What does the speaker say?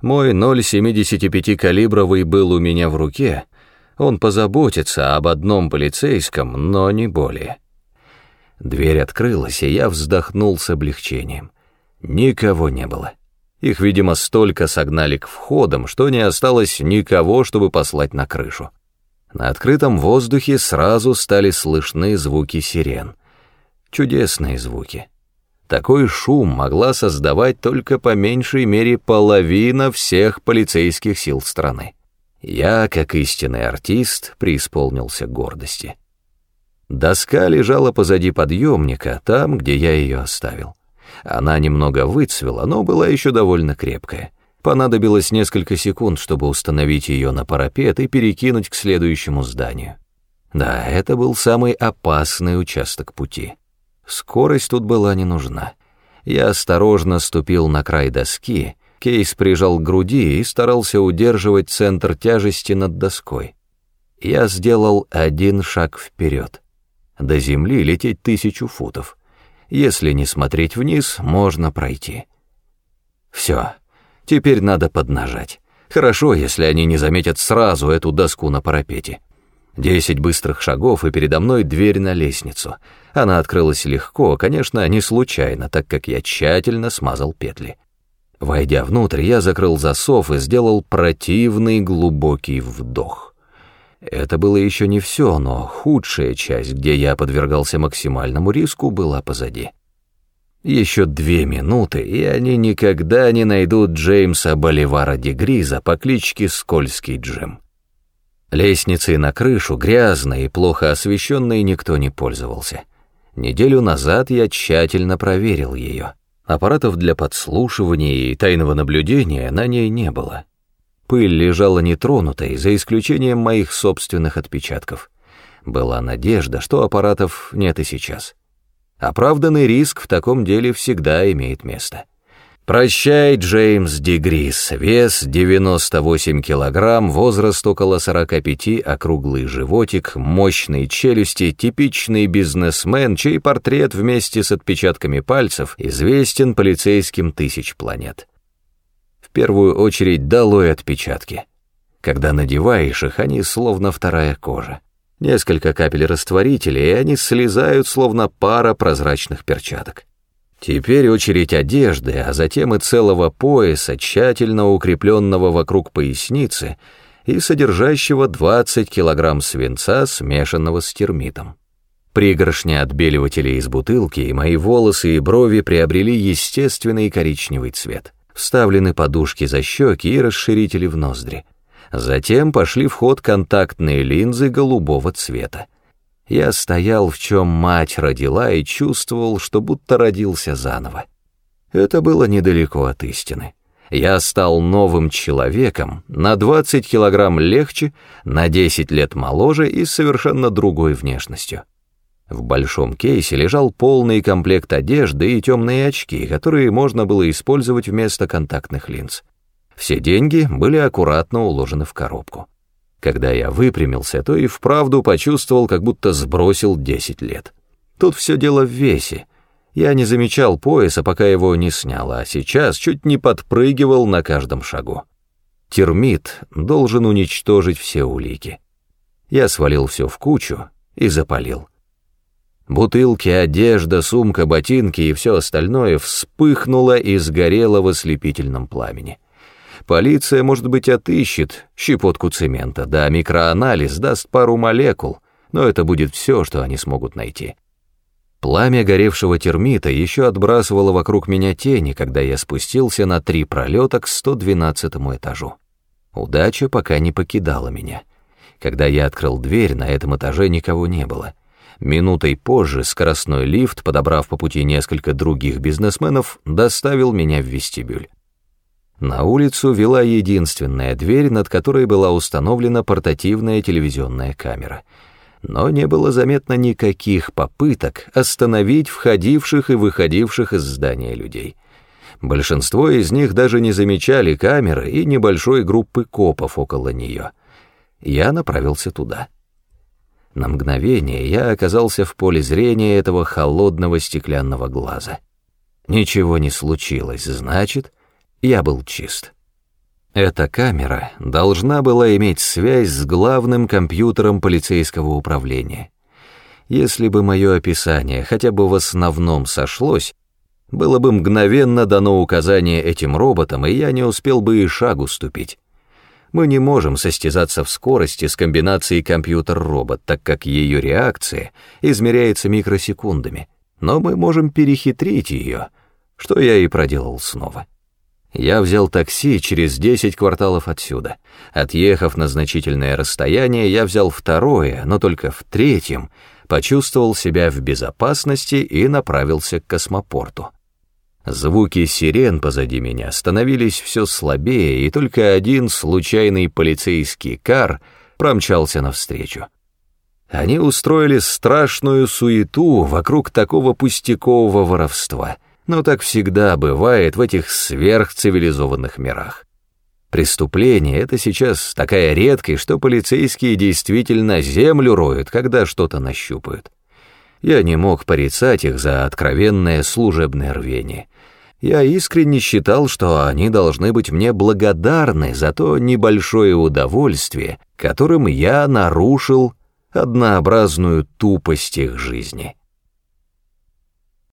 Мой 0,75 калибровый был у меня в руке, он позаботится об одном полицейском, но не более. Дверь открылась, и я вздохнул с облегчением. Никого не было. Их, видимо, столько согнали к входам, что не осталось никого, чтобы послать на крышу. На открытом воздухе сразу стали слышны звуки сирен. Чудесные звуки. Такой шум могла создавать только по меньшей мере половина всех полицейских сил страны. Я, как истинный артист, преисполнился гордости. Доска лежала позади подъемника, там, где я ее оставил. Она немного выцвела, но была еще довольно крепкая. Понадобилось несколько секунд, чтобы установить ее на парапет и перекинуть к следующему зданию. Да, это был самый опасный участок пути. Скорость тут была не нужна. Я осторожно ступил на край доски, Кейс прижал к груди и старался удерживать центр тяжести над доской. Я сделал один шаг вперед. До земли лететь тысячу футов. Если не смотреть вниз, можно пройти. Все, теперь надо поднажать. Хорошо, если они не заметят сразу эту доску на парапете. Десять быстрых шагов, и передо мной дверь на лестницу. Она открылась легко, конечно, не случайно, так как я тщательно смазал петли. Войдя внутрь, я закрыл засов и сделал противный глубокий вдох. Это было еще не все, но худшая часть, где я подвергался максимальному риску, была позади. Еще две минуты, и они никогда не найдут Джеймса Боливара Дегриза по кличке Скользкий Джим. Лестницей на крышу, грязной и плохо освещенной, никто не пользовался. Неделю назад я тщательно проверил ее. Аппаратов для подслушивания и тайного наблюдения на ней не было. Пыль лежала нетронутой, за исключением моих собственных отпечатков. Была надежда, что аппаратов нет и сейчас. Оправданный риск в таком деле всегда имеет место. Прощай, Джеймс Дегрис, вес 98 килограмм, возраст около 45, округлый животик, мощные челюсти, типичный бизнесмен, чей портрет вместе с отпечатками пальцев известен полицейским тысяч планет. В первую очередь долой отпечатки. Когда надеваешь их, они словно вторая кожа. Несколько капель растворителя, и они слезают, словно пара прозрачных перчаток. Теперь очередь одежды, а затем и целого пояса, тщательно укрепленного вокруг поясницы и содержащего 20 килограмм свинца, смешанного с термитом. Пригоршня отбеливателя из бутылки, и мои волосы и брови приобрели естественный коричневый цвет вставлены подушки за щеки и расширители в ноздри. Затем пошли в ход контактные линзы голубого цвета. Я стоял, в чем мать родила, и чувствовал, что будто родился заново. Это было недалеко от истины. Я стал новым человеком, на 20 килограмм легче, на 10 лет моложе и с совершенно другой внешностью. В большом кейсе лежал полный комплект одежды и темные очки, которые можно было использовать вместо контактных линз. Все деньги были аккуратно уложены в коробку. Когда я выпрямился, то и вправду почувствовал, как будто сбросил 10 лет. Тут все дело в весе. Я не замечал пояса, пока его не снял, а сейчас чуть не подпрыгивал на каждом шагу. Термит должен уничтожить все улики. Я свалил все в кучу и запалил. Бутылки, одежда, сумка, ботинки и все остальное вспыхнуло и сгорело в ослепительном пламени. Полиция, может быть, отыщет щепотку цемента, да микроанализ даст пару молекул, но это будет все, что они смогут найти. Пламя горевшего термита еще отбрасывало вокруг меня тени, когда я спустился на три пролета к 112 этажу. Удача пока не покидала меня. Когда я открыл дверь, на этом этаже никого не было — Минутой позже скоростной лифт, подобрав по пути несколько других бизнесменов, доставил меня в вестибюль. На улицу вела единственная дверь, над которой была установлена портативная телевизионная камера. Но не было заметно никаких попыток остановить входивших и выходивших из здания людей. Большинство из них даже не замечали камеры и небольшой группы копов около нее. Я направился туда. На мгновение я оказался в поле зрения этого холодного стеклянного глаза. Ничего не случилось, значит, я был чист. Эта камера должна была иметь связь с главным компьютером полицейского управления. Если бы мое описание хотя бы в основном сошлось, было бы мгновенно дано указание этим роботам, и я не успел бы и шагу ступить. Мы не можем состязаться в скорости с комбинацией компьютер-робот, так как ее реакция измеряется микросекундами, но мы можем перехитрить ее, что я и проделал снова. Я взял такси через 10 кварталов отсюда. Отъехав на значительное расстояние, я взял второе, но только в третьем почувствовал себя в безопасности и направился к космопорту. Звуки сирен позади меня становились все слабее, и только один случайный полицейский кар промчался навстречу. Они устроили страшную суету вокруг такого пустякового воровства, но так всегда бывает в этих сверхцивилизованных мирах. Преступление — это сейчас такая редкость, что полицейские действительно землю роют, когда что-то нащупают. Я не мог порицать их за откровенное служебное рвение. Я искренне считал, что они должны быть мне благодарны за то небольшое удовольствие, которым я нарушил однообразную тупость их жизни.